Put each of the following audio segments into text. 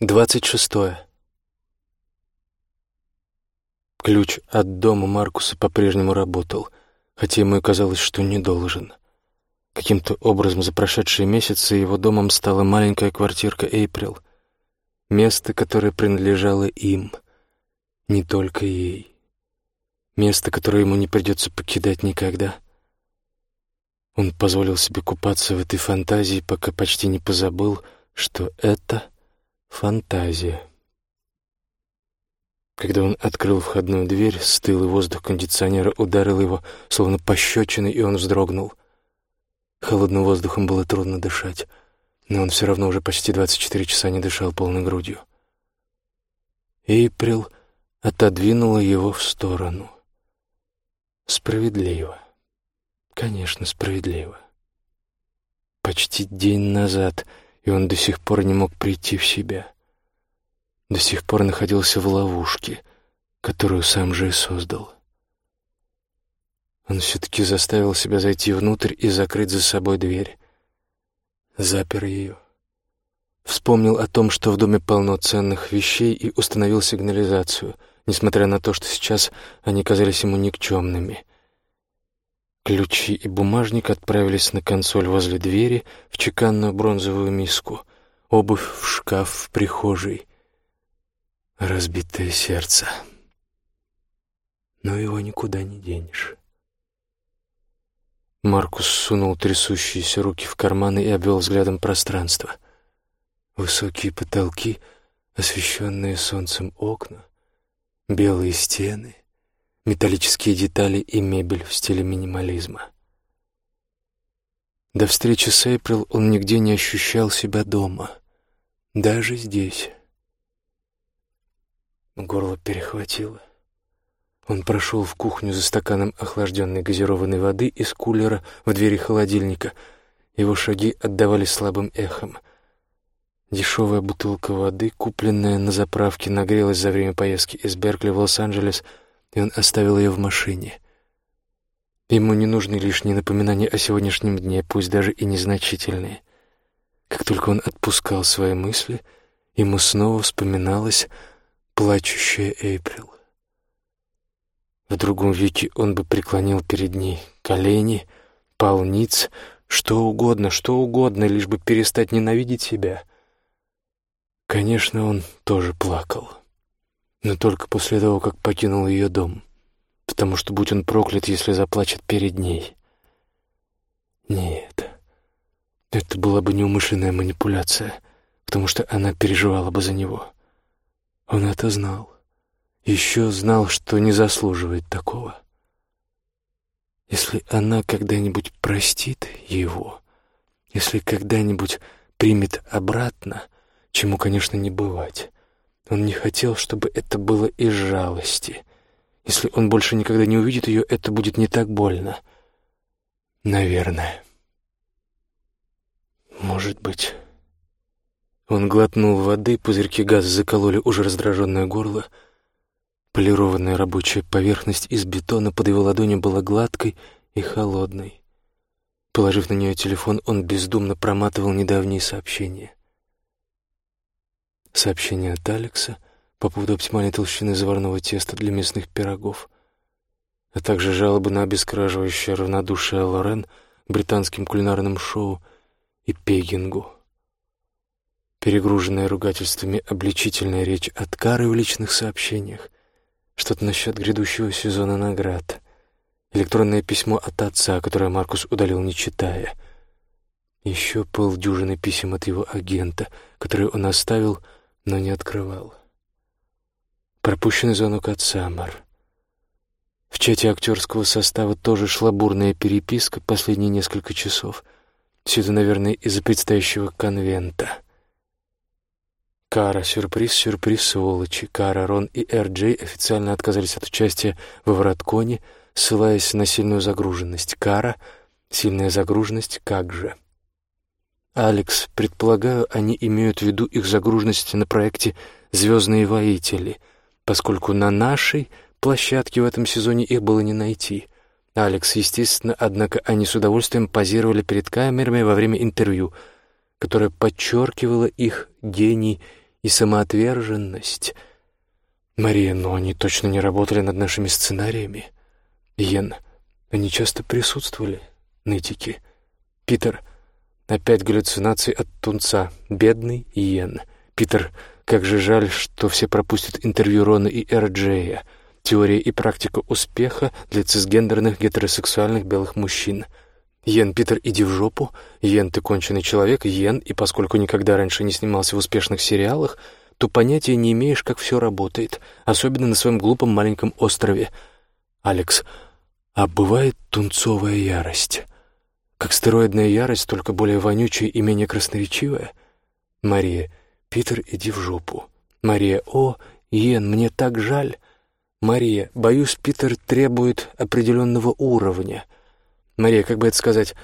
Двадцать шестое. Ключ от дома Маркуса по-прежнему работал, хотя ему и казалось, что не должен. Каким-то образом за прошедшие месяцы его домом стала маленькая квартирка Эйприл, место, которое принадлежало им, не только ей. Место, которое ему не придется покидать никогда. Он позволил себе купаться в этой фантазии, пока почти не позабыл, что это — Фантазия. Когда он открыл входную дверь, стылый воздух кондиционера ударил его, словно пощечиной, и он вздрогнул. Холодным воздухом было трудно дышать, но он все равно уже почти 24 часа не дышал полной грудью. Эйприл отодвинула его в сторону. Справедливо. Конечно, справедливо. Почти день назад — и он до сих пор не мог прийти в себя. До сих пор находился в ловушке, которую сам же и создал. Он все-таки заставил себя зайти внутрь и закрыть за собой дверь. Запер ее. Вспомнил о том, что в доме полно ценных вещей, и установил сигнализацию, несмотря на то, что сейчас они казались ему никчемными — Ключи и бумажник отправились на консоль возле двери в чеканную бронзовую миску, обувь в шкаф в прихожей. Разбитое сердце. Но его никуда не денешь. Маркус сунул трясущиеся руки в карманы и обвел взглядом пространство. Высокие потолки, освещенные солнцем окна, белые стены — металлические детали и мебель в стиле минимализма. До встречи с Эйприл он нигде не ощущал себя дома. Даже здесь. Горло перехватило. Он прошел в кухню за стаканом охлажденной газированной воды из кулера в двери холодильника. Его шаги отдавались слабым эхом. Дешевая бутылка воды, купленная на заправке, нагрелась за время поездки из Беркли в Лос-Анджелес — и он оставил ее в машине. Ему не нужны лишние напоминания о сегодняшнем дне, пусть даже и незначительные. Как только он отпускал свои мысли, ему снова вспоминалась плачущая Эйприл. В другом веке он бы преклонил перед ней колени, пал ниц, что угодно, что угодно, лишь бы перестать ненавидеть себя. Конечно, он тоже плакал но только после того, как покинул ее дом, потому что, будь он проклят, если заплачет перед ней. Нет, это была бы неумышленная манипуляция, потому что она переживала бы за него. Он это знал. Еще знал, что не заслуживает такого. Если она когда-нибудь простит его, если когда-нибудь примет обратно, чему, конечно, не бывать, он не хотел, чтобы это было из жалости. Если он больше никогда не увидит ее, это будет не так больно. Наверное. Может быть. Он глотнул воды, пузырьки газа закололи уже раздраженное горло. Полированная рабочая поверхность из бетона под его ладонью была гладкой и холодной. Положив на нее телефон, он бездумно проматывал недавние сообщения сообщение от Алекса по поводу оптимальной толщины заварного теста для мясных пирогов, а также жалобы на обескраживающее равнодушие Лорен британским кулинарным шоу и пегингу. Перегруженная ругательствами обличительная речь от Кары в личных сообщениях, что-то насчет грядущего сезона наград, электронное письмо от отца, которое Маркус удалил, не читая, еще полдюжины писем от его агента, которые он оставил — но не открывал. Пропущенный звонок от Самар. В чате актерского состава тоже шла бурная переписка последние несколько часов. Все это, наверное, из-за предстоящего конвента. Кара, сюрприз, сюрприз, сволочи. Кара, Рон и Эр-Джей официально отказались от участия во Вратконе, ссылаясь на сильную загруженность. Кара, сильная загруженность, как же. Алекс, предполагаю, они имеют в виду их загруженность на проекте «Звездные воители», поскольку на нашей площадке в этом сезоне их было не найти. Алекс, естественно, однако они с удовольствием позировали перед камерами во время интервью, которое подчеркивало их гений и самоотверженность. Мария, но они точно не работали над нашими сценариями. Йен, они часто присутствовали, нытики. Питер, опять галлюцинации от тунца. Бедный Йен. Питер, как же жаль, что все пропустят интервью Рона и Эрджея. Теория и практика успеха для цисгендерных гетеросексуальных белых мужчин. Йен, Питер, иди в жопу. Йен, ты конченый человек. Йен, и поскольку никогда раньше не снимался в успешных сериалах, то понятия не имеешь, как все работает, особенно на своем глупом маленьком острове. Алекс, а бывает тунцовая ярость? Как стероидная ярость, только более вонючая и менее красноречивая? Мария, Питер, иди в жопу. Мария, о, Йен, мне так жаль. Мария, боюсь, Питер требует определенного уровня. Мария, как бы это сказать...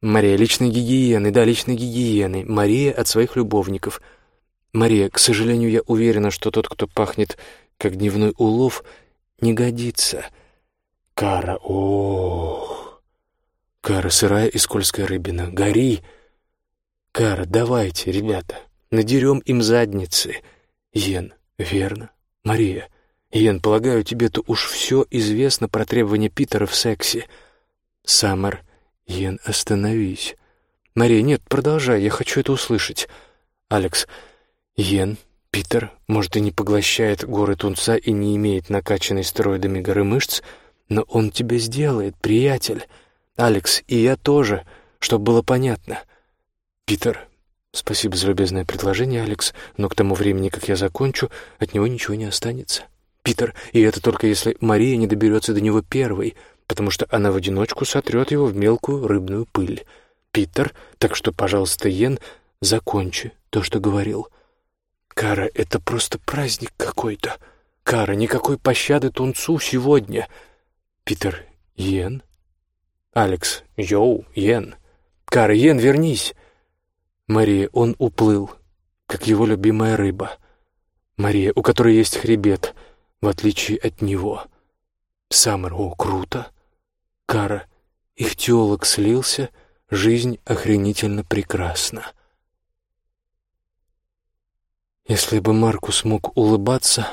Мария, личной гигиены, да, личной гигиены. Мария от своих любовников — «Мария, к сожалению, я уверена, что тот, кто пахнет, как дневной улов, не годится. Кара, ох! Кара, сырая и скользкая рыбина, гори! Кара, давайте, ребята, надерем им задницы. Йен, верно? Мария, Йен, полагаю, тебе-то уж все известно про требования Питера в сексе. Саммер, Йен, остановись. Мария, нет, продолжай, я хочу это услышать. Алекс, Йен, Питер, может, и не поглощает горы тунца и не имеет накачанной стероидами горы мышц, но он тебя сделает, приятель. Алекс, и я тоже, чтобы было понятно. Питер, спасибо за любезное предложение, Алекс, но к тому времени, как я закончу, от него ничего не останется. Питер, и это только если Мария не доберется до него первой, потому что она в одиночку сотрет его в мелкую рыбную пыль. Питер, так что, пожалуйста, Йен, закончи то, что говорил. Кара, это просто праздник какой-то. Кара, никакой пощады тунцу сегодня. Питер, Йен? Алекс, йоу, Йен. Кара, Йен, вернись. Мария, он уплыл, как его любимая рыба. Мария, у которой есть хребет, в отличие от него. Саммер, о, круто. Кара, их теолог слился, жизнь охренительно прекрасна. Если бы Маркус мог улыбаться,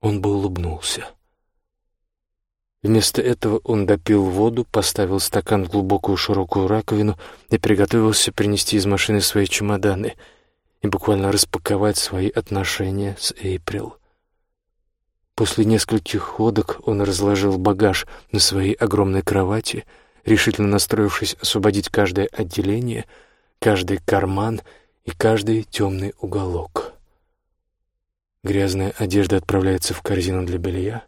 он бы улыбнулся. Вместо этого он допил воду, поставил стакан в глубокую широкую раковину и приготовился принести из машины свои чемоданы и буквально распаковать свои отношения с Эйприл. После нескольких ходок он разложил багаж на своей огромной кровати, решительно настроившись освободить каждое отделение, каждый карман и каждый темный уголок. Грязная одежда отправляется в корзину для белья.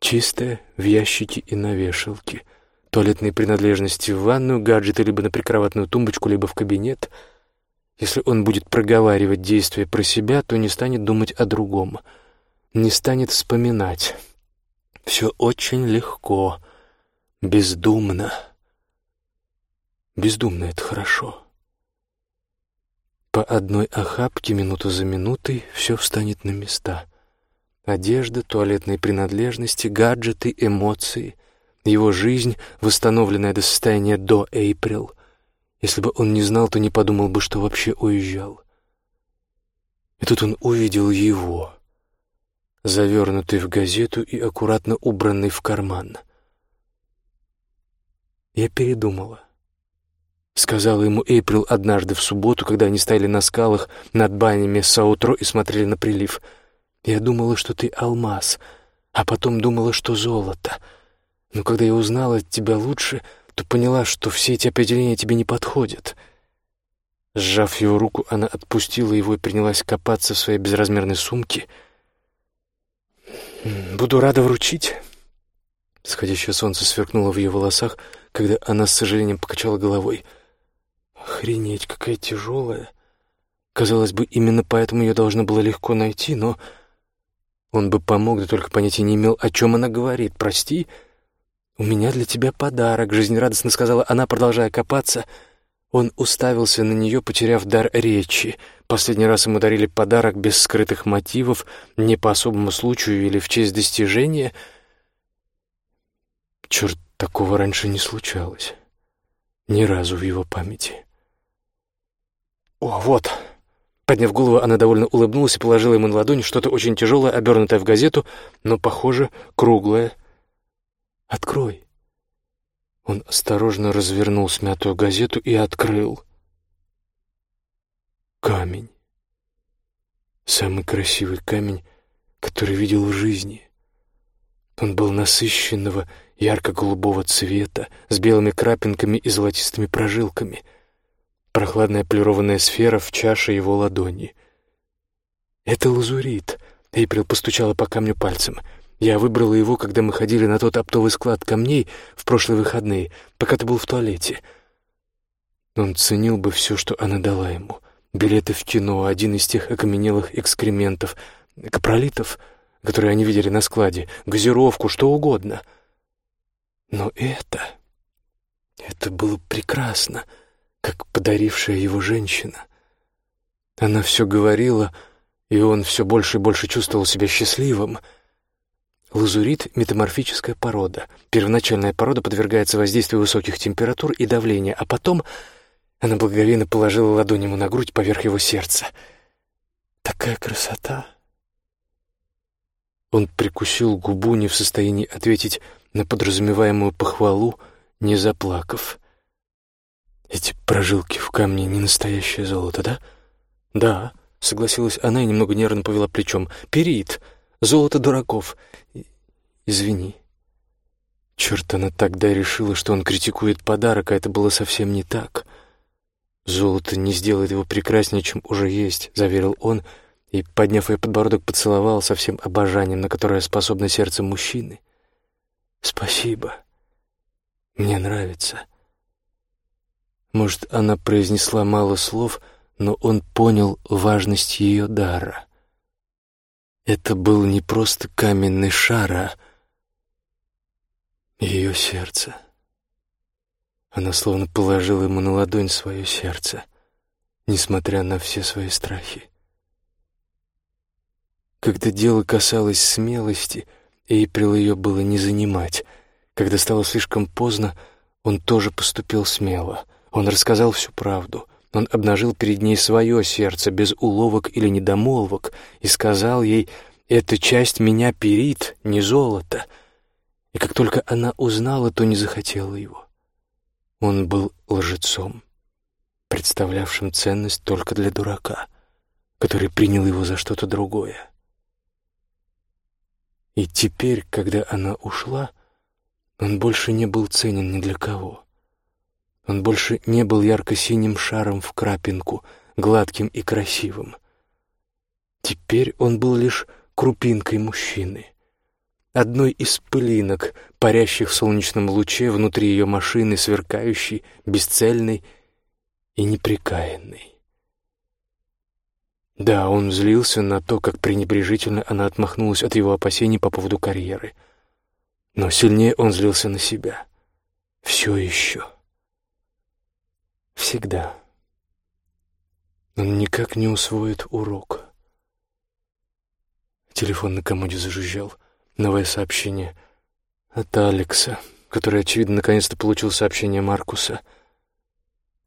Чистая — в ящике и на вешалке. Туалетные принадлежности в ванную, гаджеты либо на прикроватную тумбочку, либо в кабинет. Если он будет проговаривать действия про себя, то не станет думать о другом. Не станет вспоминать. Все очень легко, бездумно. Бездумно — это хорошо. По одной охапке минуту за минутой все встанет на места. Одежда, туалетные принадлежности, гаджеты, эмоции. Его жизнь, восстановленная до состояния до Эйприл. Если бы он не знал, то не подумал бы, что вообще уезжал. И тут он увидел его, завернутый в газету и аккуратно убранный в карман. Я передумала. Сказала ему Эйприл однажды в субботу, когда они стояли на скалах над банями Саутро и смотрели на прилив. «Я думала, что ты алмаз, а потом думала, что золото. Но когда я узнала тебя лучше, то поняла, что все эти определения тебе не подходят». Сжав его руку, она отпустила его и принялась копаться в своей безразмерной сумке. «Буду рада вручить». Сходящее солнце сверкнуло в ее волосах, когда она с сожалением покачала головой — Охренеть, какая тяжелая. Казалось бы, именно поэтому ее должно было легко найти, но... Он бы помог, да только понятия не имел, о чем она говорит. «Прости, у меня для тебя подарок», — жизнерадостно сказала она, продолжая копаться. Он уставился на нее, потеряв дар речи. Последний раз ему дарили подарок без скрытых мотивов, не по особому случаю или в честь достижения. Черт, такого раньше не случалось. Ни разу в его памяти. «О, вот, Подняв голову, она довольно улыбнулась и положила ему на ладонь что-то очень тяжелое, обернутое в газету, но, похоже, круглое. «Открой». Он осторожно развернул смятую газету и открыл. Камень. Самый красивый камень, который видел в жизни. Он был насыщенного, ярко-голубого цвета, с белыми крапинками и золотистыми прожилками. Прохладная полированная сфера в чаше его ладони. «Это лазурит», — Эйприл постучала по камню пальцем. «Я выбрала его, когда мы ходили на тот оптовый склад камней в прошлые выходные, пока ты был в туалете». Он ценил бы все, что она дала ему. Билеты в кино, один из тех окаменелых экскрементов, капролитов, которые они видели на складе, газировку, что угодно — но это... Это было прекрасно, как подарившая его женщина. Она все говорила, и он все больше и больше чувствовал себя счастливым. Лазурит — метаморфическая порода. Первоначальная порода подвергается воздействию высоких температур и давления, а потом она благоговейно положила ладонь ему на грудь поверх его сердца. Такая красота! Он прикусил губу, не в состоянии ответить на подразумеваемую похвалу, не заплакав. «Эти прожилки в камне — не настоящее золото, да?» «Да», — согласилась она и немного нервно повела плечом. «Перит. Золото дураков. Извини». Черт, она тогда решила, что он критикует подарок, а это было совсем не так. «Золото не сделает его прекраснее, чем уже есть», — заверил он, и, подняв ее подбородок, поцеловал со всем обожанием, на которое способно сердце мужчины. «Спасибо. Мне нравится». Может, она произнесла мало слов, но он понял важность ее дара. Это был не просто каменный шар, а ее сердце. Она словно положила ему на ладонь свое сердце, несмотря на все свои страхи. Когда дело касалось смелости — Эйприл ее было не занимать. Когда стало слишком поздно, он тоже поступил смело. Он рассказал всю правду. Он обнажил перед ней свое сердце без уловок или недомолвок и сказал ей «Эта часть меня перит, не золото». И как только она узнала, то не захотела его. Он был лжецом, представлявшим ценность только для дурака, который принял его за что-то другое. И теперь, когда она ушла, он больше не был ценен ни для кого. Он больше не был ярко-синим шаром в крапинку, гладким и красивым. Теперь он был лишь крупинкой мужчины, одной из пылинок, парящих в солнечном луче внутри ее машины, сверкающей, бесцельной и неприкаянной. Да, он злился на то, как пренебрежительно она отмахнулась от его опасений по поводу карьеры. Но сильнее он злился на себя. Все еще. Всегда. Он никак не усвоит урок. Телефон на комоде зажужжал. Новое сообщение от Алекса, который, очевидно, наконец-то получил сообщение Маркуса.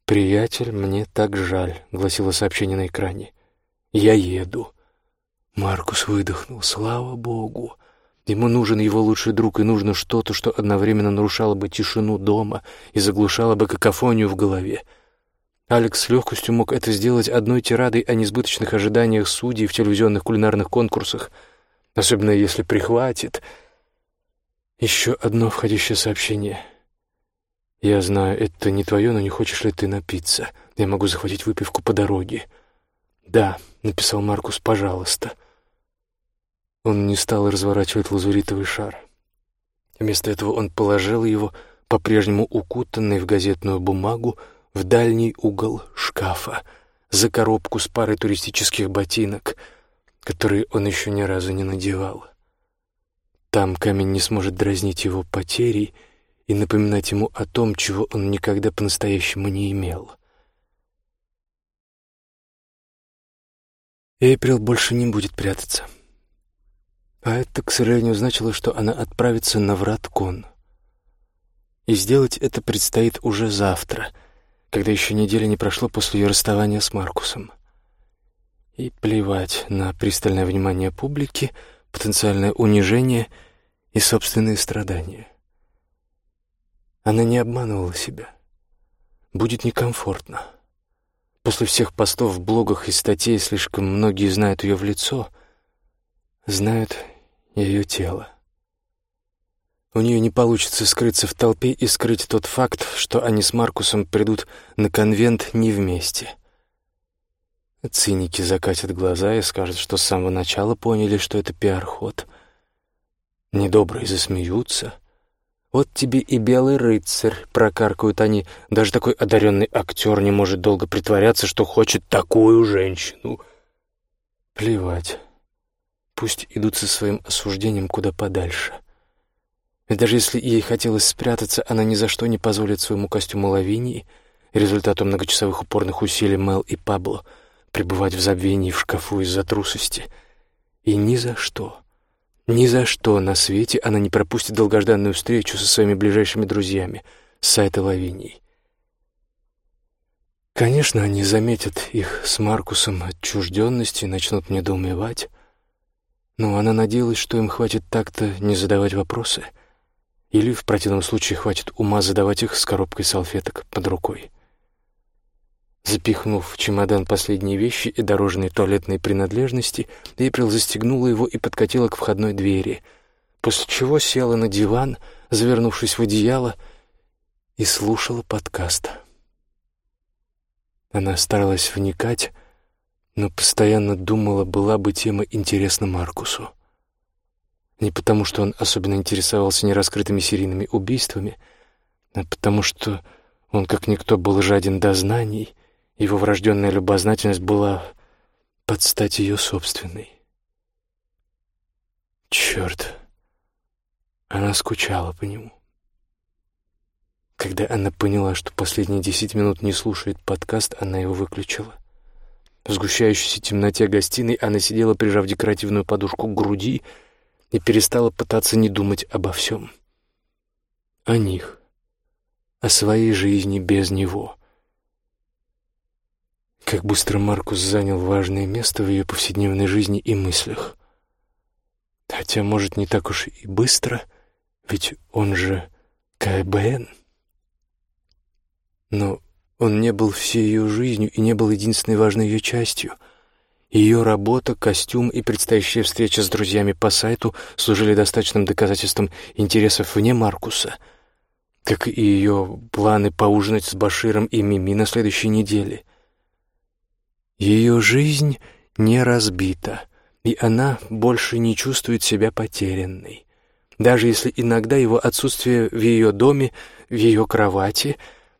«Приятель, мне так жаль», — гласило сообщение на экране. Я еду». Маркус выдохнул. «Слава Богу!» Ему нужен его лучший друг, и нужно что-то, что одновременно нарушало бы тишину дома и заглушало бы какофонию в голове. Алекс с легкостью мог это сделать одной тирадой о несбыточных ожиданиях судей в телевизионных кулинарных конкурсах, особенно если прихватит. Еще одно входящее сообщение. «Я знаю, это не твое, но не хочешь ли ты напиться? Я могу захватить выпивку по дороге». «Да», — написал Маркус, — «пожалуйста». Он не стал разворачивать лазуритовый шар. Вместо этого он положил его, по-прежнему укутанный в газетную бумагу, в дальний угол шкафа, за коробку с парой туристических ботинок, которые он еще ни разу не надевал. Там камень не сможет дразнить его потерей и напоминать ему о том, чего он никогда по-настоящему не имел. Эйприл больше не будет прятаться. А это, к сожалению, значило, что она отправится на Враткон. И сделать это предстоит уже завтра, когда еще неделя не прошло после ее расставания с Маркусом. И плевать на пристальное внимание публики, потенциальное унижение и собственные страдания. Она не обманывала себя. Будет некомфортно. После всех постов в блогах и статей слишком многие знают ее в лицо, знают ее тело. У нее не получится скрыться в толпе и скрыть тот факт, что они с Маркусом придут на конвент не вместе. Циники закатят глаза и скажут, что с самого начала поняли, что это пиар-ход. Недобрые засмеются. «Вот тебе и белый рыцарь», — прокаркают они. «Даже такой одаренный актер не может долго притворяться, что хочет такую женщину». Плевать. Пусть идут со своим осуждением куда подальше. И даже если ей хотелось спрятаться, она ни за что не позволит своему костюму лавинии, результатом многочасовых упорных усилий Мел и Пабло, пребывать в забвении в шкафу из-за трусости. И ни за что, ни за что на свете она не пропустит долгожданную встречу со своими ближайшими друзьями с сайта лавинии. Конечно, они заметят их с Маркусом отчужденности и начнут недоумевать, но она надеялась, что им хватит так-то не задавать вопросы — или, в противном случае, хватит ума задавать их с коробкой салфеток под рукой. Запихнув в чемодан последние вещи и дорожные туалетные принадлежности, Эйприл застегнула его и подкатила к входной двери, после чего села на диван, завернувшись в одеяло, и слушала подкаст. Она старалась вникать, но постоянно думала, была бы тема интересна Маркусу. Не потому, что он особенно интересовался нераскрытыми серийными убийствами, а потому что он, как никто, был жаден до знаний, его врожденная любознательность была под стать ее собственной. Черт, она скучала по нему. Когда она поняла, что последние десять минут не слушает подкаст, она его выключила. В сгущающейся темноте гостиной она сидела, прижав декоративную подушку к груди, и перестала пытаться не думать обо всем. О них, о своей жизни без него. Как быстро Маркус занял важное место в ее повседневной жизни и мыслях. Хотя, может, не так уж и быстро, ведь он же КБН. Но он не был всей ее жизнью и не был единственной важной ее частью — ее работа, костюм и предстоящая встреча с друзьями по сайту служили достаточным доказательством интересов вне Маркуса, как и ее планы поужинать с Баширом и Мими на следующей неделе. Ее жизнь не разбита, и она больше не чувствует себя потерянной. Даже если иногда его отсутствие в ее доме, в ее кровати,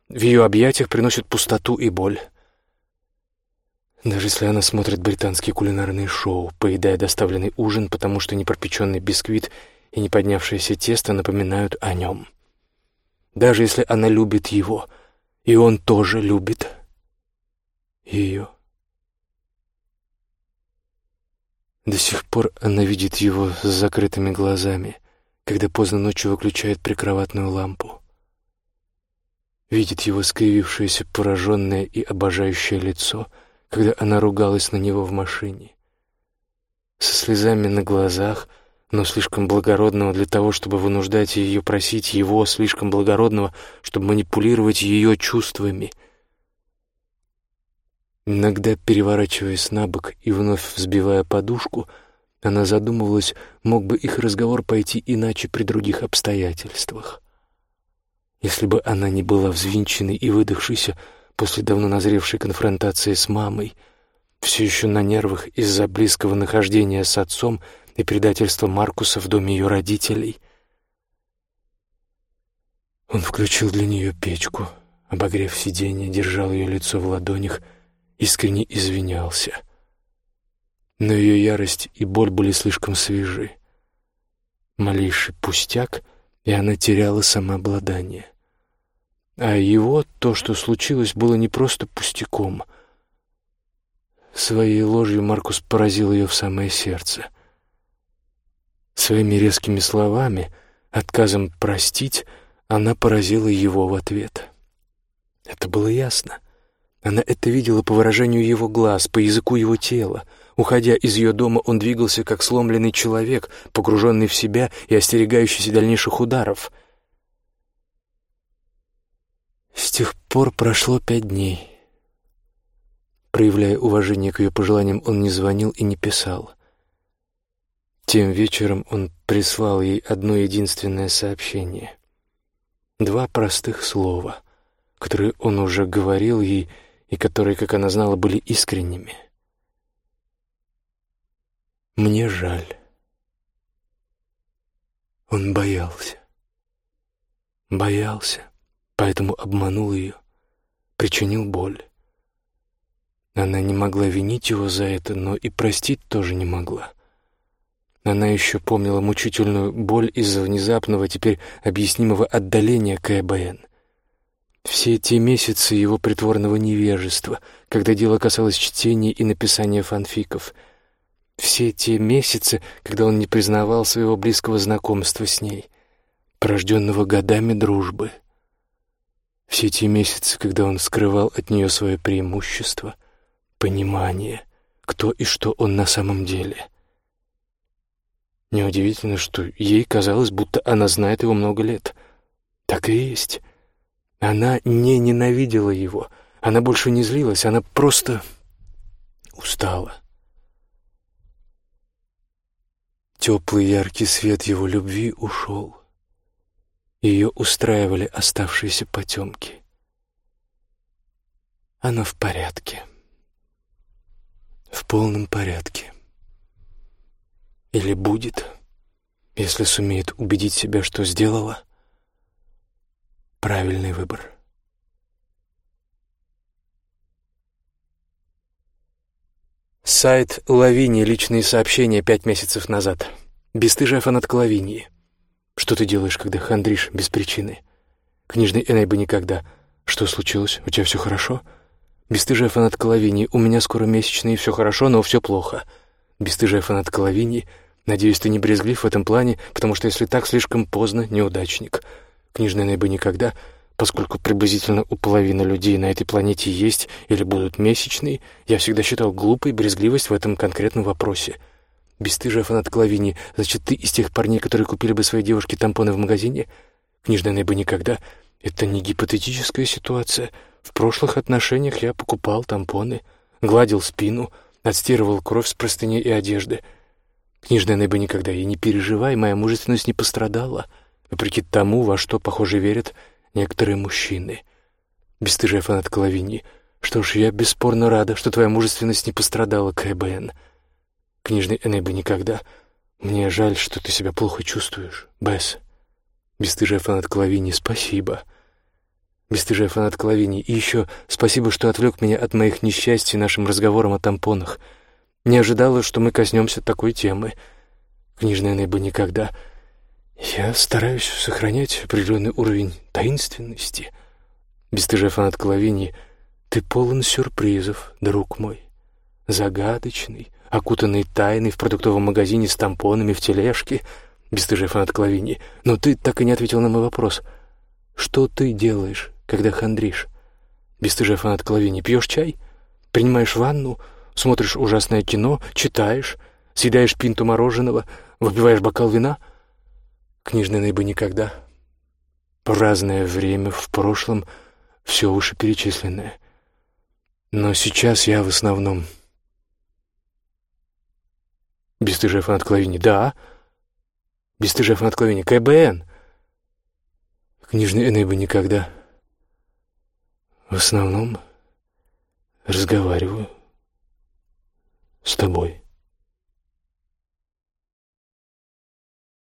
в ее объятиях приносит пустоту и боль. Даже если она смотрит британские кулинарные шоу, поедая доставленный ужин, потому что непропеченный бисквит и не поднявшееся тесто напоминают о нем. Даже если она любит его, и он тоже любит ее. До сих пор она видит его с закрытыми глазами, когда поздно ночью выключает прикроватную лампу. Видит его скривившееся, пораженное и обожающее лицо — когда она ругалась на него в машине. Со слезами на глазах, но слишком благородного для того, чтобы вынуждать ее просить его, слишком благородного, чтобы манипулировать ее чувствами. Иногда, переворачиваясь на бок и вновь взбивая подушку, она задумывалась, мог бы их разговор пойти иначе при других обстоятельствах. Если бы она не была взвинченной и выдохшейся, после давно назревшей конфронтации с мамой, все еще на нервах из-за близкого нахождения с отцом и предательства Маркуса в доме ее родителей. Он включил для нее печку, обогрев сиденье, держал ее лицо в ладонях, искренне извинялся. Но ее ярость и боль были слишком свежи. Малейший пустяк, и она теряла самообладание. А его то, что случилось, было не просто пустяком. Своей ложью Маркус поразил ее в самое сердце. Своими резкими словами, отказом простить, она поразила его в ответ. Это было ясно. Она это видела по выражению его глаз, по языку его тела. Уходя из ее дома, он двигался как сломленный человек, погруженный в себя и остерегающийся дальнейших ударов. С тех пор прошло пять дней. Проявляя уважение к ее пожеланиям, он не звонил и не писал. Тем вечером он прислал ей одно единственное сообщение. Два простых слова, которые он уже говорил ей и которые, как она знала, были искренними. «Мне жаль». Он боялся. Боялся, поэтому обманул ее, причинил боль. Она не могла винить его за это, но и простить тоже не могла. Она еще помнила мучительную боль из-за внезапного, теперь объяснимого отдаления КБН — все те месяцы его притворного невежества, когда дело касалось чтения и написания фанфиков. Все те месяцы, когда он не признавал своего близкого знакомства с ней, порожденного годами дружбы. Все те месяцы, когда он скрывал от нее свое преимущество, понимание, кто и что он на самом деле. Неудивительно, что ей казалось, будто она знает его много лет. Так и есть. Она не ненавидела его, она больше не злилась, она просто устала. Теплый яркий свет его любви ушел. Ее устраивали оставшиеся потемки. Она в порядке. В полном порядке. Или будет, если сумеет убедить себя, что сделала — правильный выбор. Сайт Лавини. Личные сообщения пять месяцев назад. Бестыжая фанатка Лавинии. Что ты делаешь, когда хандришь без причины? Книжный Эней бы никогда. Что случилось? У тебя все хорошо? Бестыжая фанатка Лавинии. У меня скоро месячные, все хорошо, но все плохо. Бестыжая фанатка Лавинии. Надеюсь, ты не брезглив в этом плане, потому что если так, слишком поздно, неудачник. Книжная бы никогда, поскольку приблизительно у половины людей на этой планете есть или будут месячные, я всегда считал глупой брезгливость в этом конкретном вопросе. Бестыжая фанат Клавини, значит, ты из тех парней, которые купили бы своей девушке тампоны в магазине? Книжная бы никогда. Это не гипотетическая ситуация. В прошлых отношениях я покупал тампоны, гладил спину, отстирывал кровь с простыни и одежды. Книжная бы никогда. И не переживай, моя мужественность не пострадала вопреки тому, во что, похоже, верят некоторые мужчины. Бестыжая фанатка Лавиньи. Что ж, я бесспорно рада, что твоя мужественность не пострадала, КБН. Книжный Энеба никогда. Мне жаль, что ты себя плохо чувствуешь, Бесс. Бестыжая фанатка Лавиньи, спасибо. Бестыжая фанатка Лавиньи. И еще спасибо, что отвлек меня от моих несчастий нашим разговором о тампонах. Не ожидала, что мы коснемся такой темы. Книжная Энеба никогда. Я стараюсь сохранять определенный уровень таинственности. Бестыжая фанат Лавинии, ты полон сюрпризов, друг мой. Загадочный, окутанный тайной в продуктовом магазине с тампонами в тележке. Бестыжая фанат Лавинии, но ты так и не ответил на мой вопрос. Что ты делаешь, когда хандришь? Бестыжая фанат Лавинии, пьешь чай? Принимаешь ванну? Смотришь ужасное кино? Читаешь? Съедаешь пинту мороженого? Выпиваешь бокал вина — Книжный бы никогда. В разное время, в прошлом, все вышеперечисленное. Но сейчас я в основном... Бестыжая фанат Клавини. Да. Бестыжая фанат Клавини. КБН. Книжный бы никогда. В основном разговариваю с тобой.